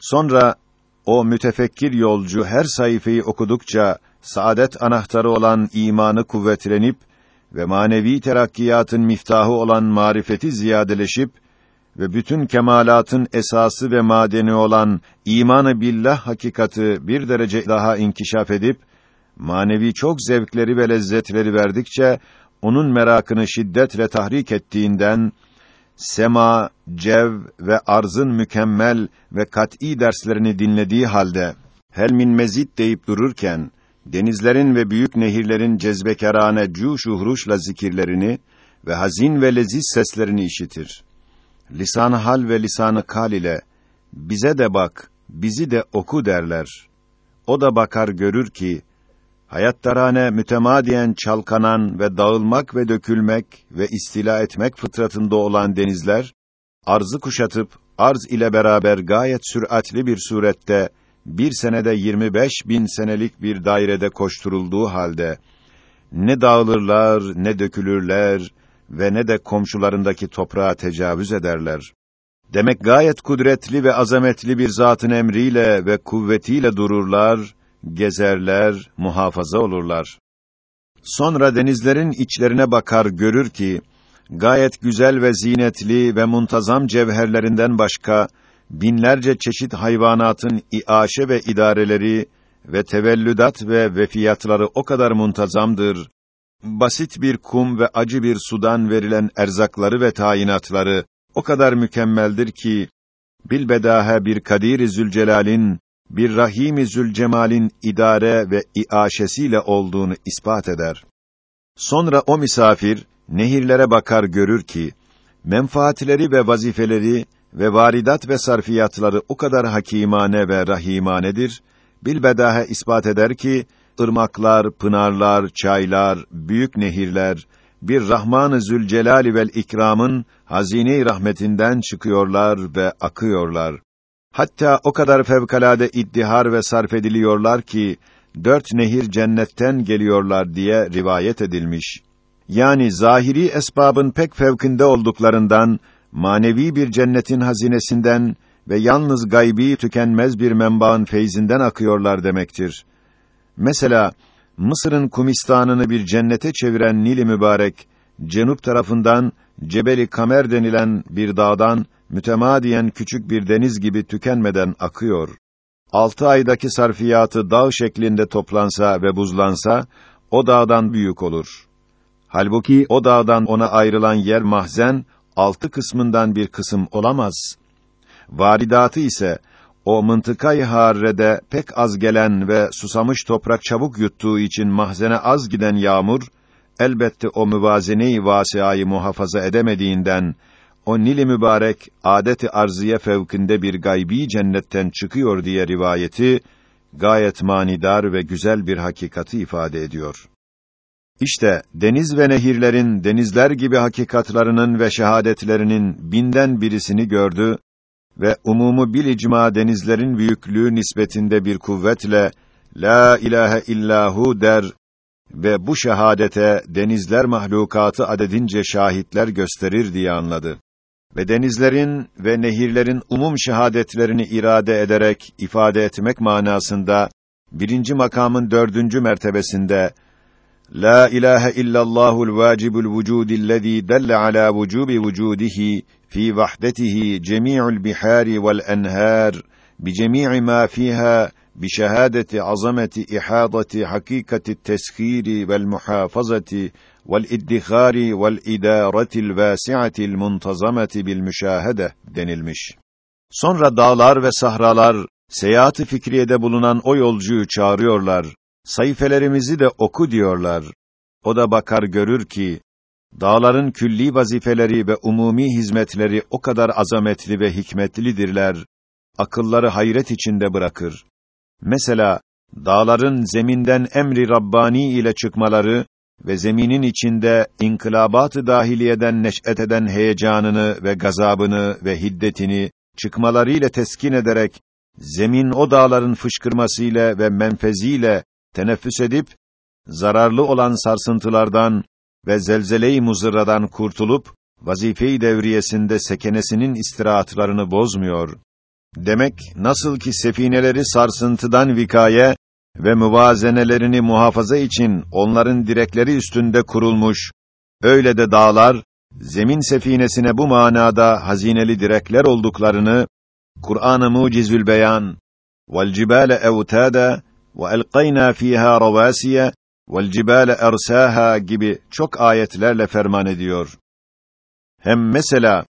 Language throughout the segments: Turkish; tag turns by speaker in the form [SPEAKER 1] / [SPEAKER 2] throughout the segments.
[SPEAKER 1] Sonra o mütefekkir yolcu her sayfayı okudukça saadet anahtarı olan imanı kuvvetlenip ve manevi terakkiyatın miftahı olan marifeti ziyadeleşip ve bütün kemalatın esası ve madeni olan imanı billah hakikati bir derece daha inkişaf edip manevi çok zevkleri ve lezzetleri verdikçe onun merakını şiddetle tahrik ettiğinden sema, cev ve arzın mükemmel ve kat'î derslerini dinlediği halde hel min mezid deyip dururken denizlerin ve büyük nehirlerin cezbekarane cuş uhruşla zikirlerini ve hazin ve leziz seslerini işitir. lisan hal ve lisanı kal ile bize de bak, bizi de oku derler. O da bakar görür ki hayattarane mütemadiyen çalkanan ve dağılmak ve dökülmek ve istila etmek fıtratında olan denizler arzı kuşatıp arz ile beraber gayet süratli bir surette bir senede 25 bin senelik bir dairede koşturulduğu halde ne dağılırlar ne dökülürler ve ne de komşularındaki toprağa tecavüz ederler. Demek gayet kudretli ve azametli bir zatın emriyle ve kuvvetiyle dururlar, gezerler, muhafaza olurlar. Sonra denizlerin içlerine bakar görür ki gayet güzel ve zinetli ve muntazam cevherlerinden başka binlerce çeşit hayvanatın iaşe ve idareleri ve tevellüdat ve vefiyatları o kadar muntazamdır. Basit bir kum ve acı bir sudan verilen erzakları ve tayinatları o kadar mükemmeldir ki bilbedahe bir Kadir-i Zülcelal'in bir Rahim-i Zülcemal'in idare ve iaşesiyle olduğunu ispat eder. Sonra o misafir nehirlere bakar görür ki menfaatleri ve vazifeleri ve varidat ve sarfiyatları o kadar hakimane ve rahimanedir. Bilbedahe ispat eder ki ırmaklar, pınarlar, çaylar, büyük nehirler bir Rahman-ı Zülcelal vel İkram'ın hazine-i rahmetinden çıkıyorlar ve akıyorlar. Hatta o kadar fevkalade iddihar ve sarf ediliyorlar ki dört nehir cennetten geliyorlar diye rivayet edilmiş. Yani zahiri esbabın pek fevkinde olduklarından manevi bir cennetin hazinesinden ve yalnız gaybi tükenmez bir menbaın feyzinden akıyorlar demektir. Mesela Mısır'ın Kumistan'ını bir cennete çeviren Nil-i Mübarek cenup tarafından Cebeli Kamer denilen bir dağdan mütemadiyen küçük bir deniz gibi tükenmeden akıyor. Altı aydaki sarfiyatı dağ şeklinde toplansa ve buzlansa, o dağdan büyük olur. Halbuki o dağdan ona ayrılan yer mahzen, altı kısmından bir kısım olamaz. Varidatı ise, o mıntıkayı harrede pek az gelen ve susamış toprak çabuk yuttuğu için mahzene az giden yağmur, elbette o müvazeneyi vasiayı muhafaza edemediğinden, o Nil-i Mübarek, adeti arziye fevkinde bir gaybi cennetten çıkıyor diye rivayeti, gayet manidar ve güzel bir hakikati ifade ediyor. İşte deniz ve nehirlerin denizler gibi hakikatlarının ve şehadetlerinin binden birisini gördü ve umumu bil icma denizlerin büyüklüğü nispetinde bir kuvvetle la ilahe illahu der ve bu şehadete denizler mahlukatı adedince şahitler gösterir diye anladı. Ve denizlerin ve nehirlerin umum şehadetlerini irade ederek ifade etmek manasında birinci makamın dördüncü mertebesinde La ilahe illallahul vacibul vücudillezî delle ala vücubi vücudihi fi vahdetihi cemî'ul bihâri vel enhâr bi cemî'i mâ fîhâ bi şehâdeti azameti ihâdati hakîkati teshîri vel muhafazati idâretil vâsi'atil muntazameti bil müşâhede denilmiş. Sonra dağlar ve sahralar seyahat-ı fikriyede bulunan o yolcuyu çağırıyorlar sayfelerimizi de oku diyorlar. O da bakar görür ki, dağların külli vazifeleri ve umumi hizmetleri o kadar azametli ve hikmetlidirler, akılları hayret içinde bırakır. Mesela, dağların zeminden emri Rabbani ile çıkmaları ve zeminin içinde inkılabat-ı dahiliyeden neş'et eden heyecanını ve gazabını ve hiddetini çıkmalarıyla teskin ederek zemin o dağların fışkırmasıyla ve menfeziyle teneffüs edip zararlı olan sarsıntılardan ve zelzele-i muzırradan kurtulup vazife-i devriyesinde sekenesinin istirahatlarını bozmuyor. Demek nasıl ki sefineleri sarsıntıdan vikaye ve müvazenelerini muhafaza için onların direkleri üstünde kurulmuş, öyle de dağlar, zemin sefinesine bu manada hazineli direkler olduklarını, Kur'an-ı Mucizül Beyan, وَالْجِبَالَ اَوْتَادًا وَاَلْقَيْنَا ف۪يهَا رَوَاسِيَ وَالْجِبَالَ اَرْسَاهَا gibi çok ayetlerle ferman ediyor. Hem mesela,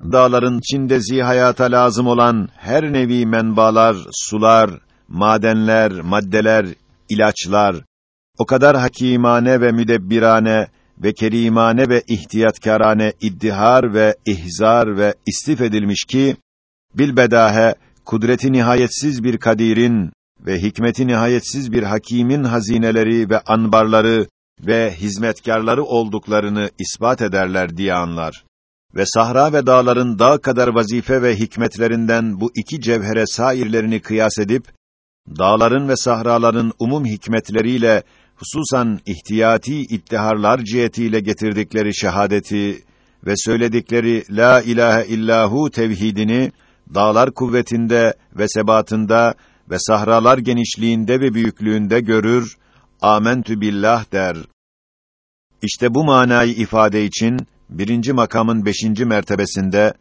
[SPEAKER 1] dağların içinde zihayata lazım olan her nevi menbalar, sular, madenler, maddeler, ilaçlar, o kadar hakimane ve müdebbirane ve kerimane ve ihtiyatkârane iddihar ve ihzar ve istif edilmiş ki, bilbedahe, kudreti nihayetsiz bir kadirin ve hikmeti nihayetsiz bir hakimin hazineleri ve anbarları ve hizmetkarları olduklarını ispat ederler diye anlar. Ve sahra ve dağların dağ kadar vazife ve hikmetlerinden bu iki cevhere sairlerini kıyas edip, dağların ve sahraların umum hikmetleriyle, hususan ihtiyati ittiharlar cihetiyle getirdikleri şehadeti ve söyledikleri la ilahe illahu tevhidini, dağlar kuvvetinde ve sebatında ve sahralar genişliğinde ve büyüklüğünde görür, amentü billah der. İşte bu manayı ifade için birinci makamın beşinci mertebesinde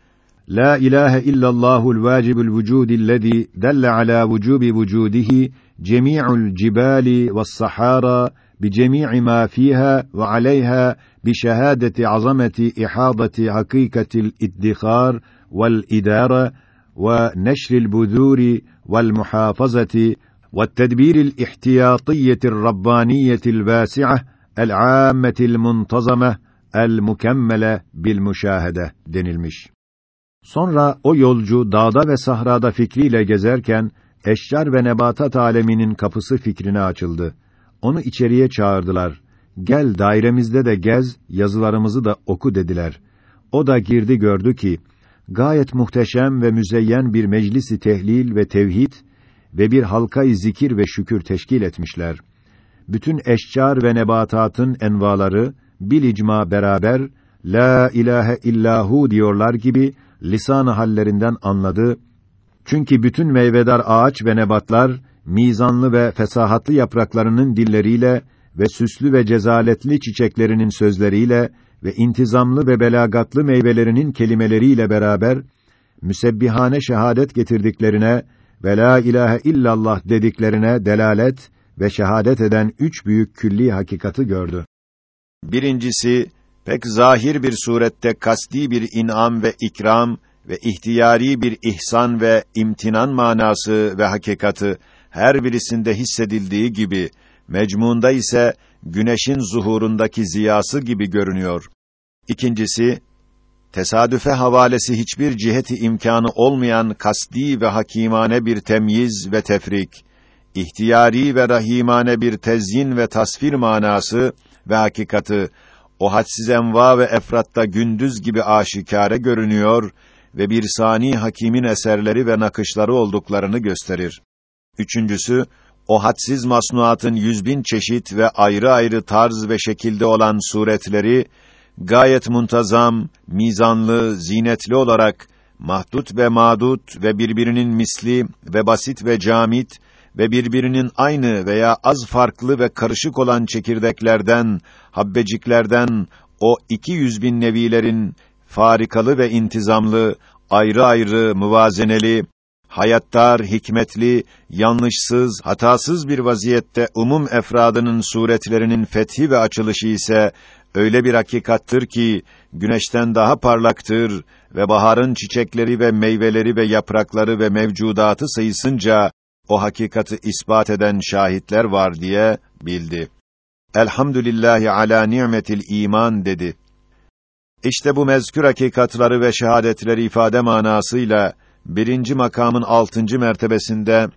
[SPEAKER 2] لا إله إلا الله الواجب الوجود الذي دل على وجوب وجوده جميع الجبال والصحارى بجميع ما فيها وعليها بشهادة عظمة إحاضة حقيقة الادخار والإدارة ونشر البذور والمحافظة والتدبير الاحتياطية الربانية الواسعة العامة المنتظمة المكملة بالمشاهدة. دين المش Sonra o yolcu dağda ve sahrada fikriyle gezerken eşcar ve nebatat aleminin kapısı fikrine açıldı. Onu içeriye çağırdılar. Gel dairemizde de gez, yazılarımızı da oku dediler. O da girdi gördü ki gayet muhteşem ve müzeyyen bir meclisi tehlil ve tevhid ve bir halka-i zikir ve şükür teşkil etmişler. Bütün eşcar ve nebatatın envaları bil icma beraber la ilahe illahu diyorlar gibi lisan hallerinden anladı. Çünkü bütün meyvedar ağaç ve nebatlar mizanlı ve fesahatlı yapraklarının dilleriyle ve süslü ve cezaletli çiçeklerinin sözleriyle ve intizamlı ve belagatlı meyvelerinin kelimeleriyle beraber müsebbihane şehadet getirdiklerine ve la ilahe illallah dediklerine delalet ve şehadet eden üç büyük külli hakikati gördü.
[SPEAKER 1] Birincisi, pek zahir bir surette kasti bir inam ve ikram ve ihtiyari bir ihsan ve imtinan manası ve hakikati her birisinde hissedildiği gibi, mecmunda ise güneşin zuhurundaki ziyası gibi görünüyor. İkincisi, tesadüfe havalesi hiçbir ciheti imkanı olmayan kasti ve hakimane bir temyiz ve tefrik, ihtiyari ve rahimane bir tezyin ve tasvir manası ve hakikati o hadsiz enva ve efratta gündüz gibi aşikare görünüyor ve bir sani hakimin eserleri ve nakışları olduklarını gösterir. Üçüncüsü, o hadsiz masnuatın yüz bin çeşit ve ayrı ayrı tarz ve şekilde olan suretleri, gayet muntazam, mizanlı, zinetli olarak, mahdut ve madut ve birbirinin misli ve basit ve camit ve birbirinin aynı veya az farklı ve karışık olan çekirdeklerden, habbeciklerden o iki yüz bin nevilerin farikalı ve intizamlı, ayrı ayrı, müvazeneli, hayattar, hikmetli, yanlışsız, hatasız bir vaziyette umum efradının suretlerinin fethi ve açılışı ise öyle bir hakikattır ki güneşten daha parlaktır ve baharın çiçekleri ve meyveleri ve yaprakları ve mevcudatı sayısınca o hakikati ispat eden şahitler var diye bildi. Elhamdülillahi ala ni'metil iman dedi. İşte bu mezkür hakikatları ve şehadetleri ifade manasıyla birinci makamın altıncı mertebesinde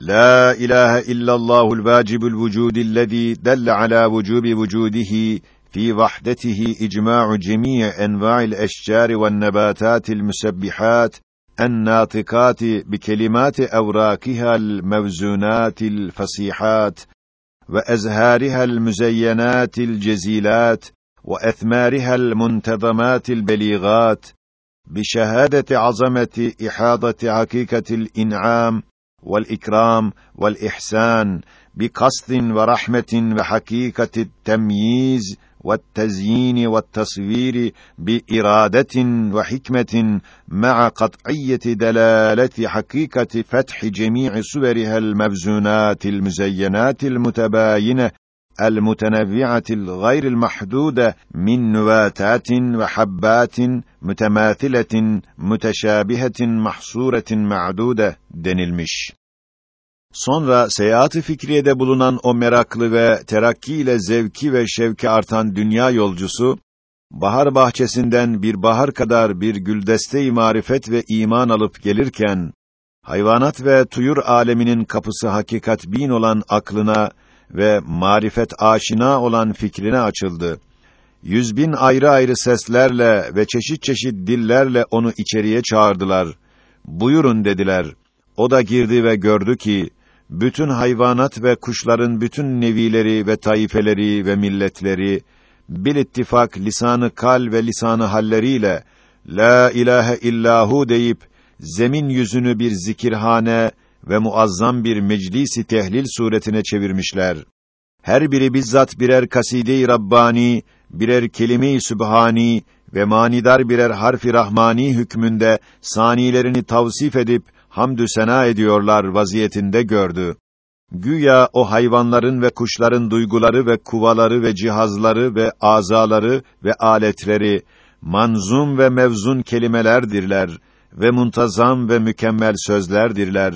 [SPEAKER 1] La ilahe illallahul vacibul vücudillezî delle ala vücubi vücudihi fi vahdetihi icma'u cemî enva'il eşcâri ve'n nebâtâtil musebbihat الناطقات بكلمات أوراقها الموزونات الفصيحات وأزهارها المزينات الجزيلات وأثمارها المنتظمات البليغات بشهادة عظمة إحاطة حقيقة الإنعام والإكرام والإحسان بقصد ورحمة وحقيقة التمييز والتزيين والتصوير بإرادة وحكمة مع قطعية دلالة حقيقة فتح جميع صورها المبزونات المزينات المتباينة المتنوعة الغير المحدودة من نباتات وحبات متماثلة متشابهة محصورة معدودة denilmiş. Sonra seyahat-ı fikriyede bulunan o meraklı ve terakkiyle zevki ve şevki artan dünya yolcusu, bahar bahçesinden bir bahar kadar bir güldeste-i marifet ve iman alıp gelirken, hayvanat ve tuyur aleminin kapısı hakikat bin olan aklına ve marifet aşina olan fikrine açıldı. Yüz bin ayrı ayrı seslerle ve çeşit çeşit dillerle onu içeriye çağırdılar. Buyurun dediler. O da girdi ve gördü ki, bütün hayvanat ve kuşların bütün nevileri ve taifeleri ve milletleri, bir ittifak lisanı kal ve lisanı halleriyle, La ilahe illahu deyip, zemin yüzünü bir zikirhane ve muazzam bir meclisi tehlil suretine çevirmişler. Her biri bizzat birer kaside-i Rabbani, birer kelime-i Sübhani ve manidar birer harfi Rahmani hükmünde sanilerini tavsif edip hamdü sena ediyorlar vaziyetinde gördü. Güya o hayvanların ve kuşların duyguları ve kuvaları ve cihazları ve azaları ve aletleri manzum ve mevzun kelimelerdirler ve muntazam ve mükemmel sözlerdirler.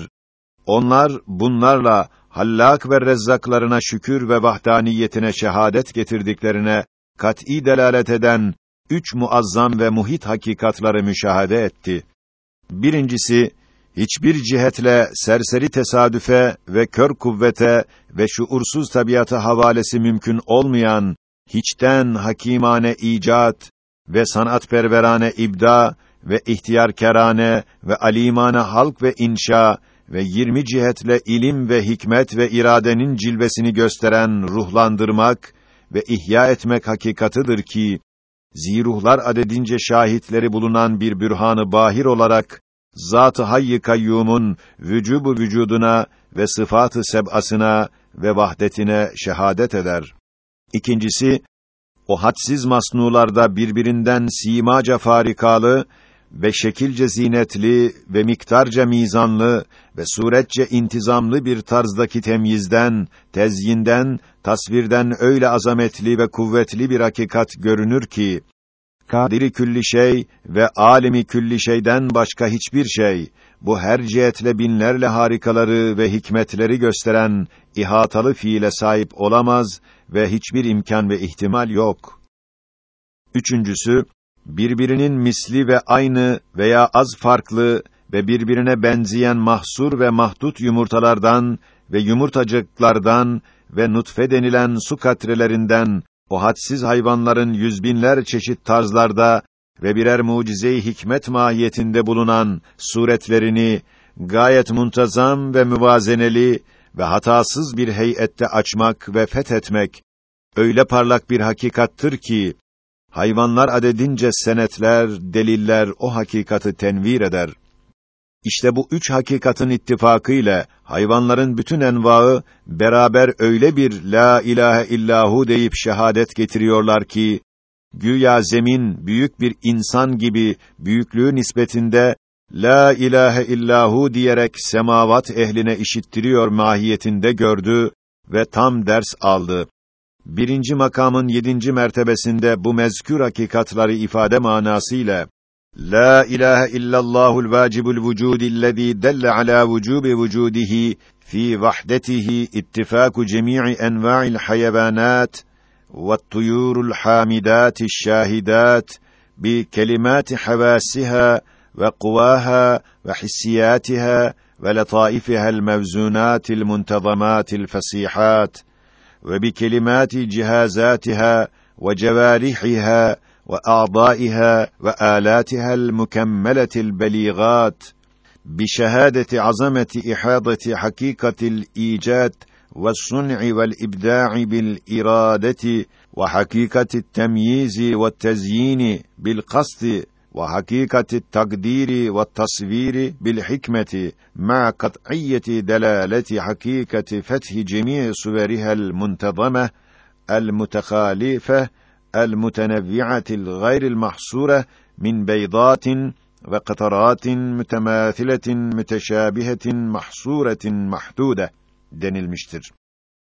[SPEAKER 1] Onlar bunlarla Hallak ve Rezzaklarına şükür ve vahdaniyetine şehadet getirdiklerine kat'î delalet eden üç muazzam ve muhit hakikatları müşahede etti. Birincisi, hiçbir cihetle serseri tesadüfe ve kör kuvvete ve şuursuz tabiata havalesi mümkün olmayan hiçten hakimane icat ve sanatperverane ibda ve ihtiyarkârane ve alimane halk ve inşa ve yirmi cihetle ilim ve hikmet ve iradenin cilvesini gösteren ruhlandırmak ve ihya etmek hakikatıdır ki ziruhlar adedince şahitleri bulunan bir bürhanı bahir olarak Zat-ı Hayy Kayyum'un vücubu vücuduna ve sıfatı seb'asına ve vahdetine şehadet eder. İkincisi, o hadsiz masnularda birbirinden simaca farikalı ve şekilce zinetli ve miktarca mizanlı ve suretçe intizamlı bir tarzdaki temyizden, tezyinden, tasvirden öyle azametli ve kuvvetli bir hakikat görünür ki kadiri külli şey ve alemi külli şeyden başka hiçbir şey bu her cihetle binlerle harikaları ve hikmetleri gösteren ihatalı fiile sahip olamaz ve hiçbir imkan ve ihtimal yok. Üçüncüsü birbirinin misli ve aynı veya az farklı ve birbirine benzeyen mahsur ve mahdut yumurtalardan ve yumurtacıklardan ve nutfe denilen su katrelerinden o hadsiz hayvanların yüzbinler çeşit tarzlarda ve birer mucize-i hikmet mahiyetinde bulunan suretlerini gayet muntazam ve müvazeneli ve hatasız bir heyette açmak ve fethetmek öyle parlak bir hakikattır ki hayvanlar adedince senetler, deliller o hakikatı tenvir eder. İşte bu üç hakikatın ittifakı ile hayvanların bütün envaı beraber öyle bir la ilahe illahu deyip şehadet getiriyorlar ki güya zemin büyük bir insan gibi büyüklüğü nispetinde la ilahe illahu diyerek semavat ehline işittiriyor mahiyetinde gördü ve tam ders aldı Birinci makamın yedinci mertebesinde bu mezkür hakikatları ifade manasıyla La ilahe illallahul vacibul vücudillezî delle ala vücûbi vücûdihi fî vahdetihi ittifâku cemî'i envâ'il hayvanât والطيور الحامدات الشاهدات بكلمات حواسها وقواها وحسياتها ولطائفها الموزونات المنتظمات الفصيحات وبكلمات جهازاتها وجوارحها وأعضائها وآلاتها المكملة البليغات بشهادة عظمة إحاضة حقيقة الإيجاد والصنع والإبداع بالإرادة وحقيقة التمييز والتزيين بالقصد ve hakikati takdiri ve tasviri bil hikmeti ma kat'iyeti delaleti hakikati fethi cemii suverihel muntazame el mutekalife el mutenevvi'atil gayril mahsure min beydatin ve kataratin mütemâthiletin müteşâbihetin mahsuretin mahdude denilmiştir.